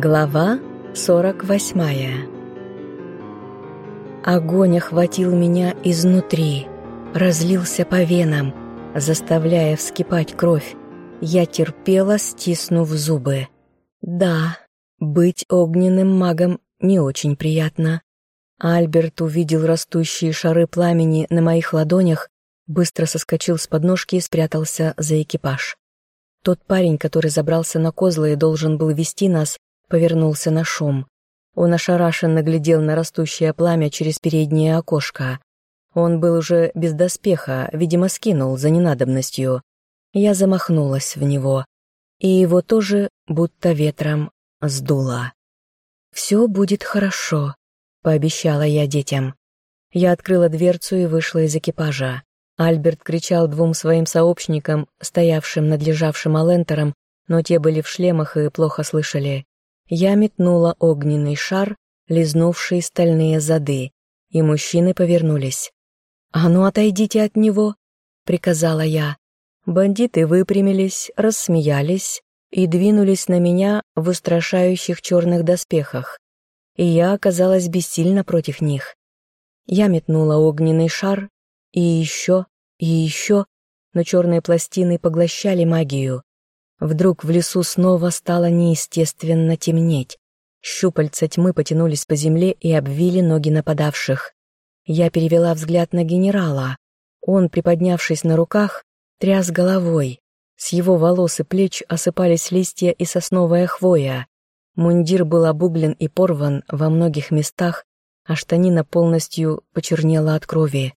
Глава 48 Огонь охватил меня изнутри, разлился по венам, заставляя вскипать кровь. Я терпела, стиснув зубы. Да, быть огненным магом не очень приятно. Альберт увидел растущие шары пламени на моих ладонях, быстро соскочил с подножки и спрятался за экипаж. Тот парень, который забрался на козлы и должен был вести нас, повернулся на шум. Он ошарашенно глядел на растущее пламя через переднее окошко. Он был уже без доспеха, видимо, скинул за ненадобностью. Я замахнулась в него, и его тоже будто ветром сдуло. «Все будет хорошо», — пообещала я детям. Я открыла дверцу и вышла из экипажа. Альберт кричал двум своим сообщникам, стоявшим над лежавшим Алентером, но те были в шлемах и плохо слышали. Я метнула огненный шар, лизнувший стальные зады, и мужчины повернулись. «А ну, отойдите от него!» — приказала я. Бандиты выпрямились, рассмеялись и двинулись на меня в устрашающих черных доспехах, и я оказалась бессильна против них. Я метнула огненный шар, и еще, и еще, но черные пластины поглощали магию. Вдруг в лесу снова стало неестественно темнеть. Щупальца тьмы потянулись по земле и обвили ноги нападавших. Я перевела взгляд на генерала. Он, приподнявшись на руках, тряс головой. С его волос и плеч осыпались листья и сосновая хвоя. Мундир был обуглен и порван во многих местах, а штанина полностью почернела от крови.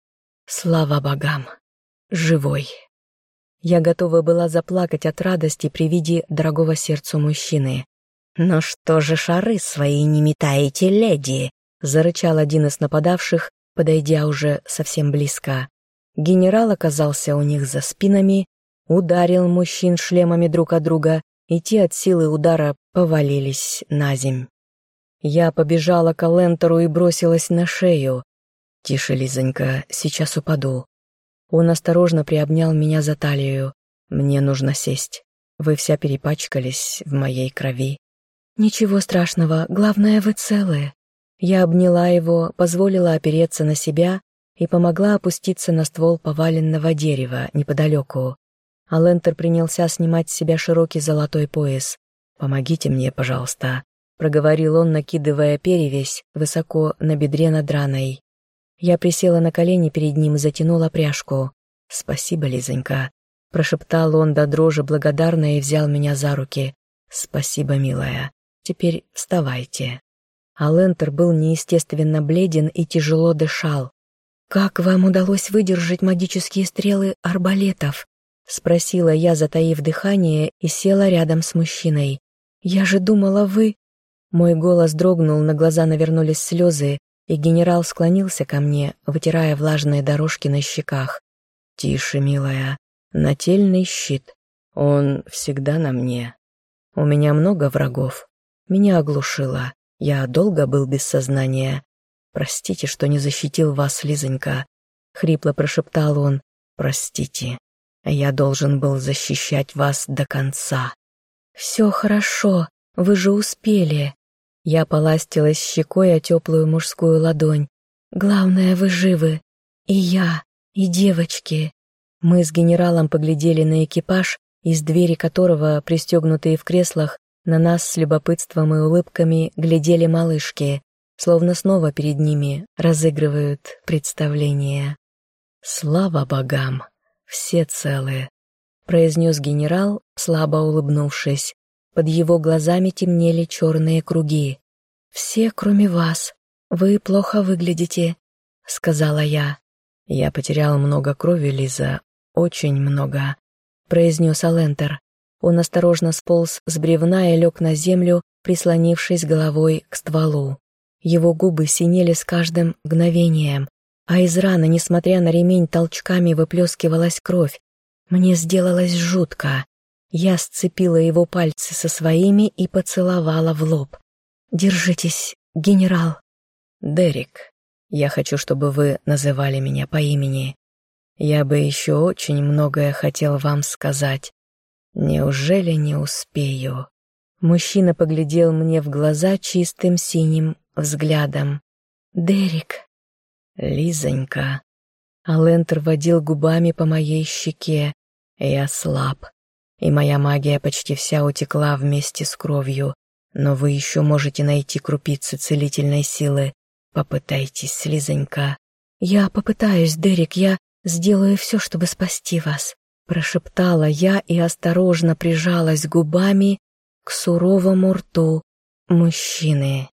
Слава богам! Живой! Я готова была заплакать от радости при виде дорогого сердцу мужчины. «Но что же шары свои не метаете, леди?» — зарычал один из нападавших, подойдя уже совсем близко. Генерал оказался у них за спинами, ударил мужчин шлемами друг от друга, и те от силы удара повалились на земь. Я побежала к Алентору и бросилась на шею. «Тише, Лизонька, сейчас упаду. Он осторожно приобнял меня за талию. «Мне нужно сесть. Вы вся перепачкались в моей крови». «Ничего страшного, главное, вы целые». Я обняла его, позволила опереться на себя и помогла опуститься на ствол поваленного дерева неподалеку. Алентер принялся снимать с себя широкий золотой пояс. «Помогите мне, пожалуйста», — проговорил он, накидывая перевязь высоко на бедре над раной. Я присела на колени перед ним и затянула пряжку. «Спасибо, Лизонька», — прошептал он до дрожи благодарно и взял меня за руки. «Спасибо, милая. Теперь вставайте». А был неестественно бледен и тяжело дышал. «Как вам удалось выдержать магические стрелы арбалетов?» — спросила я, затаив дыхание, и села рядом с мужчиной. «Я же думала, вы...» Мой голос дрогнул, на глаза навернулись слезы, и генерал склонился ко мне, вытирая влажные дорожки на щеках. «Тише, милая, нательный щит. Он всегда на мне. У меня много врагов. Меня оглушило. Я долго был без сознания. Простите, что не защитил вас, Лизонька», — хрипло прошептал он. «Простите. Я должен был защищать вас до конца». «Все хорошо, вы же успели», я поластилась щекой о теплую мужскую ладонь. «Главное, вы живы. И я, и девочки». Мы с генералом поглядели на экипаж, из двери которого, пристегнутые в креслах, на нас с любопытством и улыбками глядели малышки, словно снова перед ними разыгрывают представление. «Слава богам! Все целы!» — произнес генерал, слабо улыбнувшись. Под его глазами темнели черные круги. «Все, кроме вас. Вы плохо выглядите», — сказала я. «Я потерял много крови, Лиза, очень много», — произнес Алентер. Он осторожно сполз с бревна и лег на землю, прислонившись головой к стволу. Его губы синели с каждым мгновением, а из раны, несмотря на ремень, толчками выплескивалась кровь. Мне сделалось жутко. Я сцепила его пальцы со своими и поцеловала в лоб. «Держитесь, генерал». «Дерек, я хочу, чтобы вы называли меня по имени. Я бы еще очень многое хотел вам сказать. Неужели не успею? Мужчина поглядел мне в глаза чистым синим взглядом. «Дерек!» «Лизонька!» Алентер водил губами по моей щеке. Я слаб, и моя магия почти вся утекла вместе с кровью, но вы еще можете найти крупицы целительной силы. Попытайтесь, Лизонька. Я попытаюсь, Дерек, я сделаю все, чтобы спасти вас, прошептала я и осторожно прижалась губами к суровому рту мужчины.